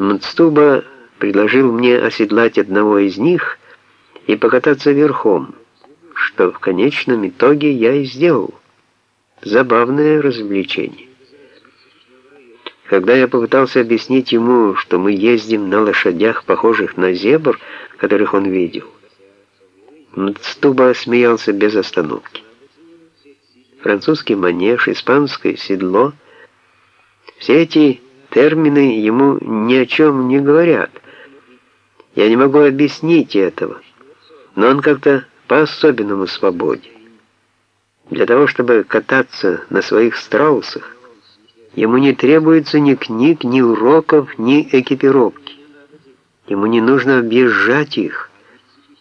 Мцтуба предложил мне оседлать одного из них и покататься верхом, что в конечном итоге я и сделал. Забавное развлечение. Когда я попытался объяснить ему, что мы ездим на лошадях, похожих на зебр, которых он видел, Мцтуба смеялся без остановки. Французский манеж, испанское седло — все эти термины ему ни о чем не говорят. Я не могу объяснить этого, но он как-то по-особенному свободен. Для того, чтобы кататься на своих страусах, ему не требуется ни книг, ни уроков, ни экипировки. Ему не нужно объезжать их.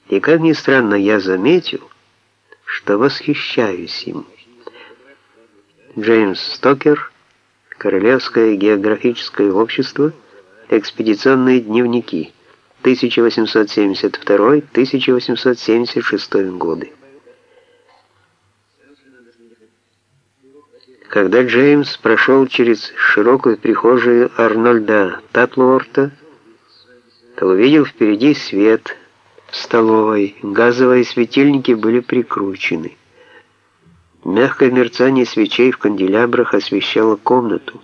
И, как ни странно, я заметил, что восхищаюсь им. Джеймс Стокер, Королевское географическое общество, экспедиционные дневники, 1872-1876 годы. Когда Джеймс прошел через широкую прихожую Арнольда Татлуорта, то увидел впереди свет – в столовой газовые светильники были прикручены. Мягкое мерцание свечей в канделябрах освещало комнату,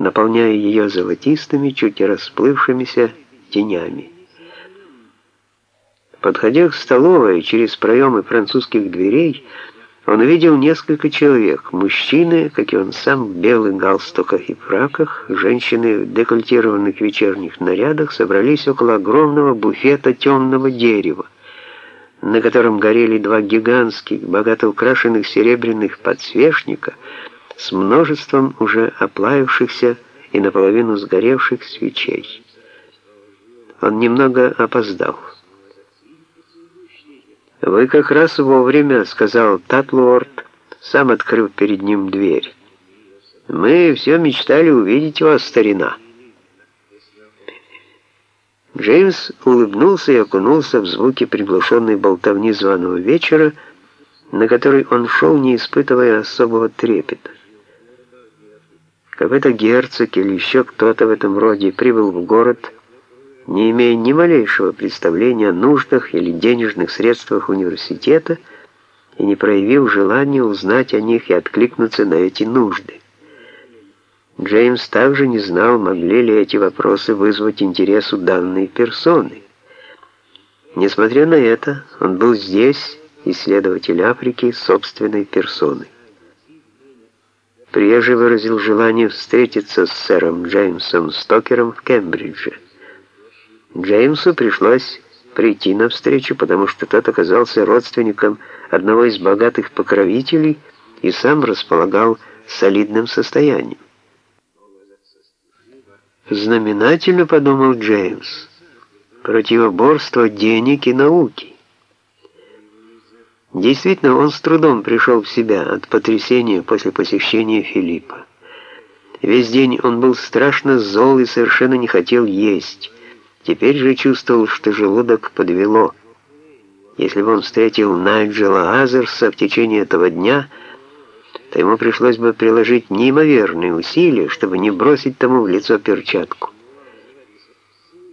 наполняя ее золотистыми, чуть расплывшимися тенями. Подходя к столовой через проемы французских дверей, он увидел несколько человек. Мужчины, как и он сам, в белых галстуках и фраках, женщины в декольтированных вечерних нарядах собрались около огромного буфета темного дерева, на котором горели два гигантских, богато украшенных серебряных подсвечника с множеством уже оплавившихся и наполовину сгоревших свечей. Он немного опоздал. «Вы как раз вовремя», — сказал Татлорд, сам открыв перед ним дверь. «Мы все мечтали увидеть вас, старина». Джеймс улыбнулся и окунулся в звуки приглушенной болтовни званого вечера, на который он шел, не испытывая особого трепета. Какой-то герцог или еще кто-то в этом роде прибыл в город, не имея ни малейшего представления о нуждах или денежных средствах университета и не проявив желания узнать о них и откликнуться на эти нужды. Джеймс также не знал, могли ли эти вопросы вызвать интерес у данной персоны. Несмотря на это, он был здесь, исследователь Африки, собственной персоной. Приезжий выразил желание встретиться с сэром Джеймсом Стокером в Кембридже. Джеймсу пришлось прийти навстречу, потому что тот оказался родственником одного из богатых покровителей и сам располагал солидным состоянием. Знаменательно, подумал Джеймс, противоборство денег и науки. Действительно, он с трудом пришел в себя от потрясения после посещения Филиппа. Весь день он был страшно зол и совершенно не хотел есть. Теперь же чувствовал, что желудок подвело. Если бы он встретил Найджела Азерса в течение этого дня, то ему пришлось бы приложить неимоверные усилия, чтобы не бросить тому в лицо перчатку.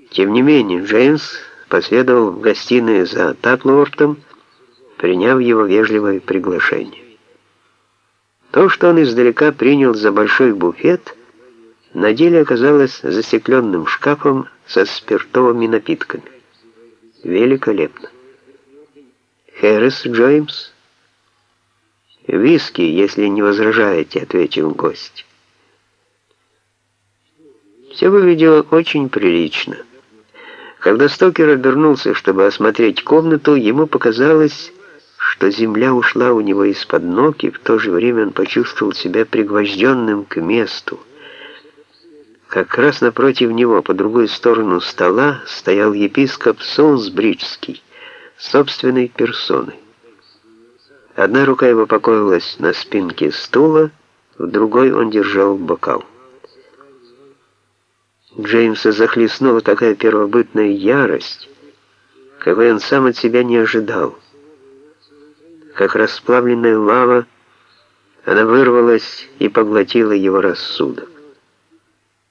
Тем не менее, Джеймс последовал в гостиную за Татлортом, приняв его вежливое приглашение. То, что он издалека принял за большой буфет, на деле оказалось застекленным шкафом со спиртовыми напитками. Великолепно. Хэрис Джеймс? «Виски, если не возражаете», — ответил гость. Все выглядело очень прилично. Когда Стокер обернулся, чтобы осмотреть комнату, ему показалось, что земля ушла у него из-под ног, и в то же время он почувствовал себя пригвожденным к месту. Как раз напротив него, по другую сторону стола, стоял епископ Солсбриджский, собственной персоной. Одна рука его покоилась на спинке стула, в другой он держал бокал. Джеймса захлестнула такая первобытная ярость, какой он сам от себя не ожидал. Как расплавленная лава, она вырвалась и поглотила его рассудок.